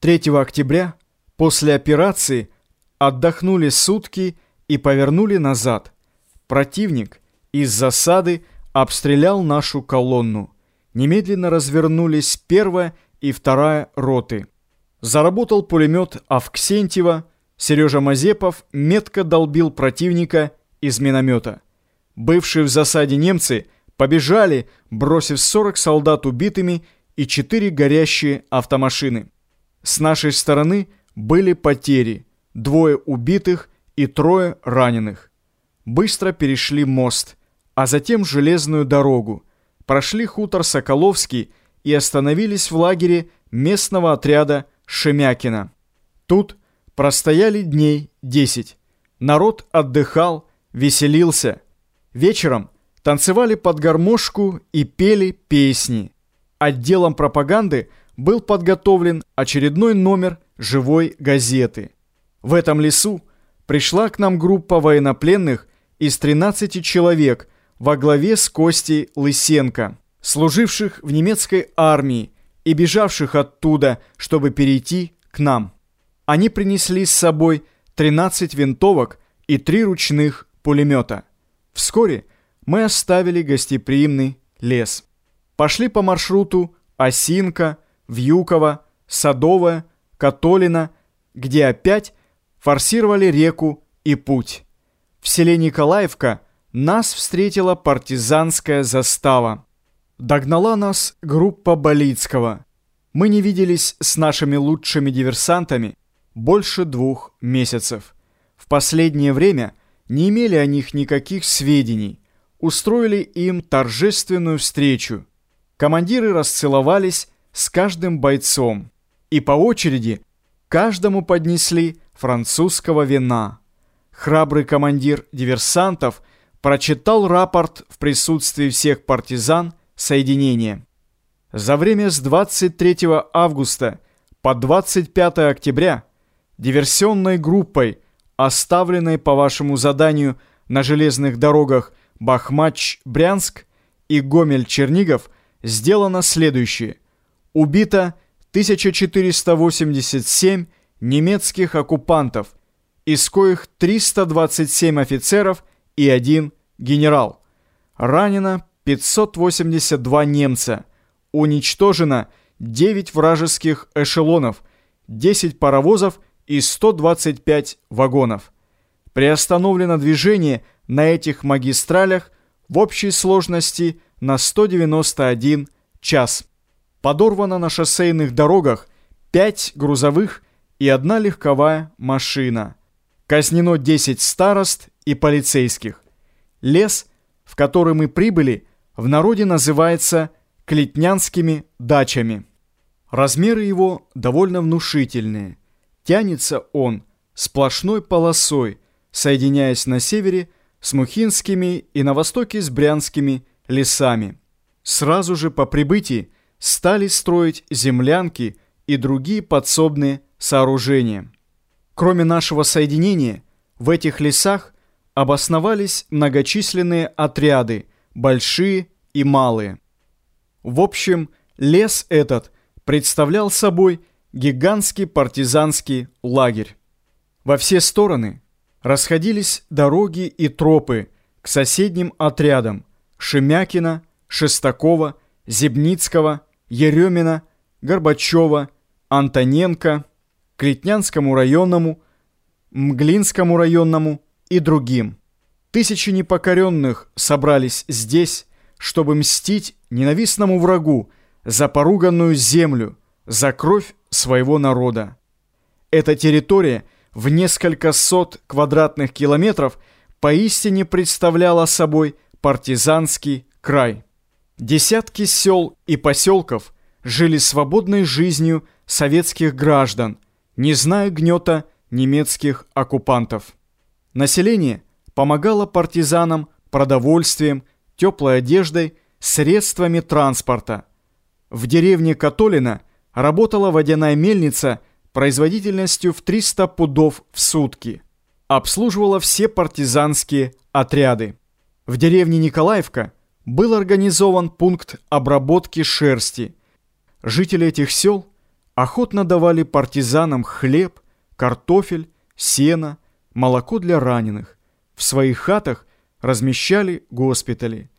3 октября после операции отдохнули сутки и повернули назад. Противник из засады обстрелял нашу колонну. Немедленно развернулись первая и вторая роты. Заработал пулемет Авксентьева, Сережа Мазепов метко долбил противника из миномета. Бывшие в засаде немцы побежали, бросив 40 солдат убитыми и 4 горящие автомашины. С нашей стороны были потери, двое убитых и трое раненых. Быстро перешли мост, а затем железную дорогу, прошли хутор Соколовский и остановились в лагере местного отряда Шемякина. Тут простояли дней десять. Народ отдыхал, веселился. Вечером танцевали под гармошку и пели песни. Отделом пропаганды – был подготовлен очередной номер живой газеты. В этом лесу пришла к нам группа военнопленных из 13 человек во главе с Костей Лысенко, служивших в немецкой армии и бежавших оттуда, чтобы перейти к нам. Они принесли с собой 13 винтовок и 3 ручных пулемета. Вскоре мы оставили гостеприимный лес. Пошли по маршруту Осинка, Вьюково, Садовое, Католино, где опять форсировали реку и путь. В селе Николаевка нас встретила партизанская застава. Догнала нас группа Болицкого. Мы не виделись с нашими лучшими диверсантами больше двух месяцев. В последнее время не имели о них никаких сведений. Устроили им торжественную встречу. Командиры расцеловались с каждым бойцом, и по очереди каждому поднесли французского вина. Храбрый командир диверсантов прочитал рапорт в присутствии всех партизан соединения. За время с 23 августа по 25 октября диверсионной группой, оставленной по вашему заданию на железных дорогах Бахмач-Брянск и Гомель-Чернигов, сделано следующее – Убито 1487 немецких оккупантов, из коих 327 офицеров и один генерал. Ранено 582 немца. Уничтожено 9 вражеских эшелонов, 10 паровозов и 125 вагонов. Приостановлено движение на этих магистралях в общей сложности на 191 час. Подорвано на шоссейных дорогах пять грузовых и одна легковая машина. Казнено 10 старост и полицейских. Лес, в который мы прибыли, в народе называется Клетнянскими дачами. Размеры его довольно внушительные. Тянется он сплошной полосой, соединяясь на севере с Мухинскими и на востоке с Брянскими лесами. Сразу же по прибытии стали строить землянки и другие подсобные сооружения. Кроме нашего соединения, в этих лесах обосновались многочисленные отряды, большие и малые. В общем, лес этот представлял собой гигантский партизанский лагерь. Во все стороны расходились дороги и тропы к соседним отрядам Шемякина, Шестакова, Зебницкого, Еремина, Горбачева, Антоненко, Клетнянскому районному, Мглинскому районному и другим. Тысячи непокоренных собрались здесь, чтобы мстить ненавистному врагу за поруганную землю, за кровь своего народа. Эта территория в несколько сот квадратных километров поистине представляла собой партизанский край. Десятки сел и поселков жили свободной жизнью советских граждан, не зная гнета немецких оккупантов. Население помогало партизанам продовольствием, теплой одеждой, средствами транспорта. В деревне Католина работала водяная мельница производительностью в 300 пудов в сутки. Обслуживала все партизанские отряды. В деревне Николаевка – был организован пункт обработки шерсти. Жители этих сел охотно давали партизанам хлеб, картофель, сено, молоко для раненых. В своих хатах размещали госпитали.